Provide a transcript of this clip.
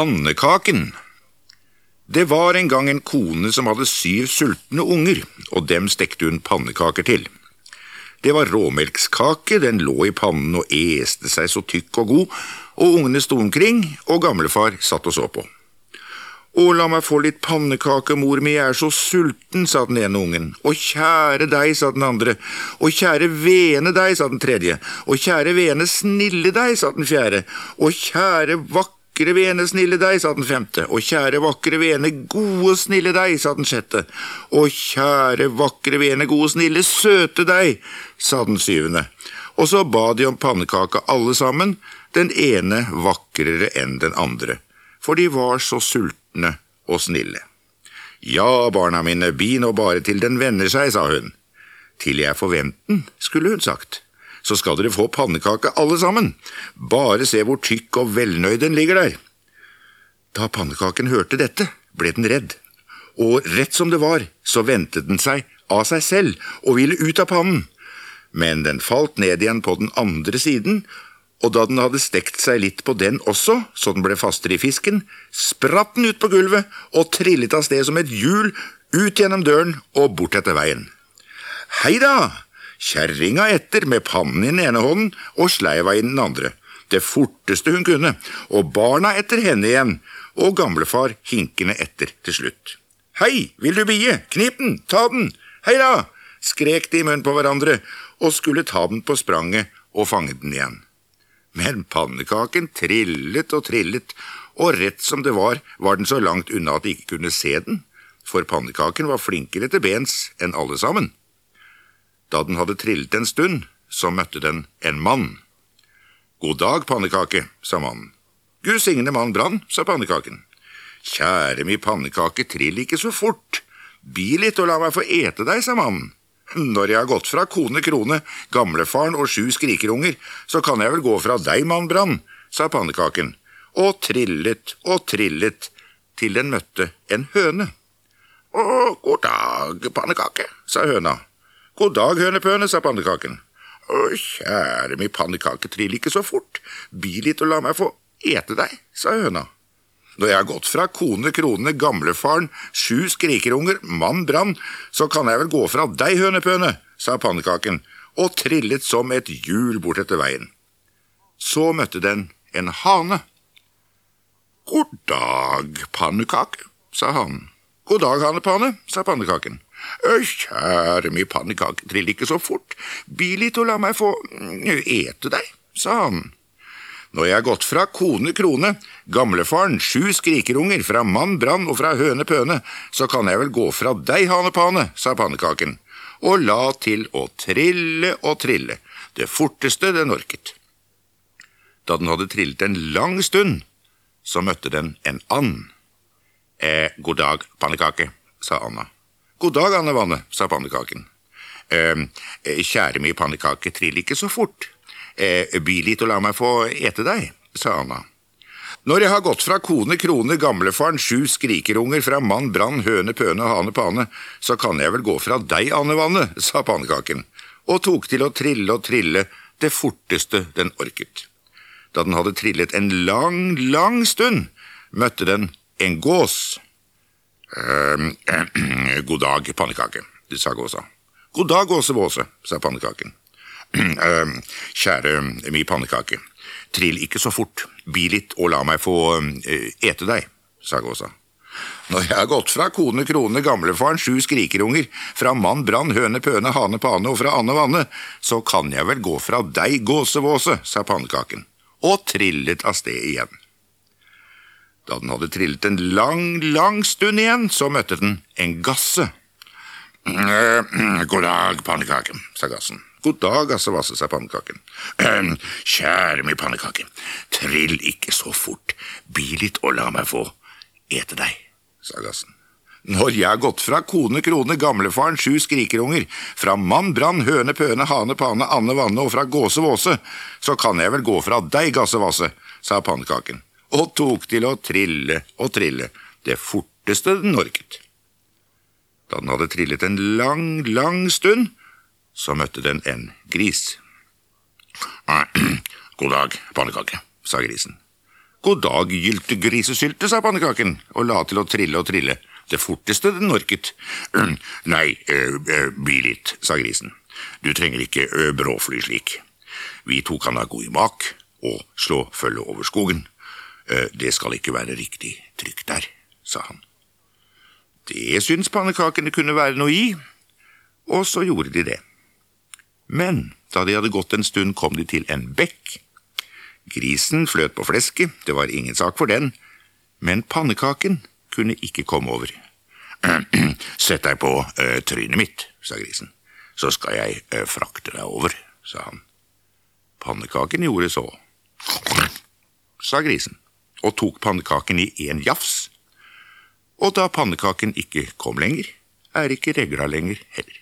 Pannekaken Det var en gang en kone som hadde syv sultne unger, og dem stekte hun pannekaker til. Det var råmelkskake, den lå i pannen og este seg så tykk og god, og ungene sto omkring, og gamlefar satt og så på. Å, la meg få litt pannekake, mor mi, jeg er så sulten, sa den ene ungen. Å, kjære deg, sa den andre. Å, kjære vene deg, sa den tredje. Å, kjære vene snille deg, sa den fjerde. Å, kjære vakre vene snille deg, sa den femte. Å, kjære vakre vene gode snille deg, sa den sjette. Å, kjære vakre vene gode snille søte deg, sa den syvende. Og så ba de om pannekake alle sammen, den ene vakrere enn den andre for de var så sultne og snille. Ja, barna mine, bi nå bare til den vender seg, sa hun. Til jeg får vent den, skulle hun sagt. Så skal dere få pannekake alle sammen, bare se hvor tykk og velnøyd den ligger der. Da pannekaken hørte dette, ble den redd, og rett som det var, så ventet den seg av seg selv og ville ut av pannen. Men den falt ned igjen på den andre siden og da den hadde stekt seg litt på den også, så den ble fastere i fisken, spratt den ut på gulvet og trillet av sted som et hjul ut gjennom døren og bort etter veien. Hei da! Kjerringa etter med pannen i den ene hånden og sleiva i den andre, det forteste hun kunne, og barna etter henne igjen, og gamlefar hinkende etter til slutt. Hei, vil du bie? Knip den, ta den, hei da! skrek de i munnen på hverandre og skulle ta den på spranget og fange den igjen. Men pannekaken trillet og trillet, og rett som det var, var den så langt unna at de ikke kunne se den, for pannekaken var flinkere til bens enn alle sammen. Da den hadde trillet en stund, så møtte den en mann. God dag, pannekake, sa mannen. Gud signe mann Brann, sa pannekaken. Kjære mi pannekake, trill ikke så fort. Bi litt og la meg få ete deg, sa mannen. Når jeg har gått fra kone Krone, gamlefaren og sju skrikerunger, så kan jeg vel gå fra deg, mann Brann, sa pannekaken, og trillet og trillet til den møtte en høne. Å, god dag, pannekake, sa høna. God dag, hønepøne, sa pannekaken. Å, kjære mi pannekake, trill ikke så fort, bi litt og la meg få ete deg, sa høna. Når jeg har gått fra kone, krone, gamlefaren, sju skrikerunger, mann Brann, så kan jeg vel gå fra deg, hønepøne, sa pannekaken, og trillet som et hjul bort etter veien. Så møtte den en hane. God dag, pannekake, sa hanen. God dag, hanepane, sa pannekaken. Kjære mi pannekake, trill ikke så fort, bi litt og la meg få mm, ete deg, sa han. Når jeg har gått fra kone krone, gamlefaren, sju skrikerunger, fra mann brann og fra høne pøne, så kan jeg vel gå fra deg, hanepane, sa pannekaken, og la til å trille og trille, det forteste den orket. Da den hadde trillet en lang stund, så møtte den en and. Eh, god dag, pannekake, sa Anna. God dag, Anne Vanne, sa pannekaken. Eh, kjære mi pannekake, trill ikke så fort. Eh, by litt og la meg få ete deg, sa Anna. Når jeg har gått fra kone, krone, gamlefaren, sju skrikerunger, fra mann, brann, høne, pøne hane, pane, så kan jeg vel gå fra deg, Anne Vanne, sa pannekaken, og tok til å trille og trille det forteste den orket. Da den hadde trillet en lang, lang stund, møtte den en gås. «Ehm, god dag, pannekake, sa gåsa. God dag, gåsevåse, sa pannekaken. Ehm, kjære mi pannekake, trill ikke så fort, bi litt og la meg få eh, ete deg, sa gåsa. Når jeg har gått fra kone krone, gamlefaren, sju skrikerunger, fra mann brann, høne pøne, hane pane og fra Anne vanne, så kan jeg vel gå fra deg, gåsevåse, sa pannekaken, og trillet av sted igjen. Da den hadde trillet en lang, lang stund igjen, så møtte den en gasse. God dag, pannekaken, sa gassen. God dag, altså, vasset seg pannekaken. Kjære min pannekake, trill ikke så fort, bi litt og la meg få ete deg, sa gassen. Når jeg har gått fra kone, krone, gamlefaren, sju skrikerunger, fra mann, brann, høne, pøne, hane, pane, Anne, Vanne og fra gåse, våse, så kan jeg vel gå fra deg, gassevasse, sa pannekaken, og tok til å trille og trille, det forteste den orket. Da den hadde trillet en lang, lang stund, så møtte den en gris. God dag, pannekake, sa grisen. God dag, gyltegrisesylte, sa pannekaken og la til å trille og trille, det forteste den orket. Nei, øh, øh, bli litt, sa grisen, du trenger ikke øh, bråfly slik. Vi to kan ha god mak og slå følge over skogen. Det skal ikke være riktig trygt der, sa han. Det syntes pannekakene kunne være noe i, og så gjorde de det. Men da de hadde gått en stund, kom de til en bekk. Grisen fløt på flesket, det var ingen sak for den, men pannekaken kunne ikke komme over. Sett deg på uh, trynet mitt, sa grisen, så skal jeg uh, frakte deg over, sa han. Pannekaken gjorde så, sa grisen, og tok pannekaken i en jafs. Og da pannekaken ikke kom lenger, er ikke regla lenger heller.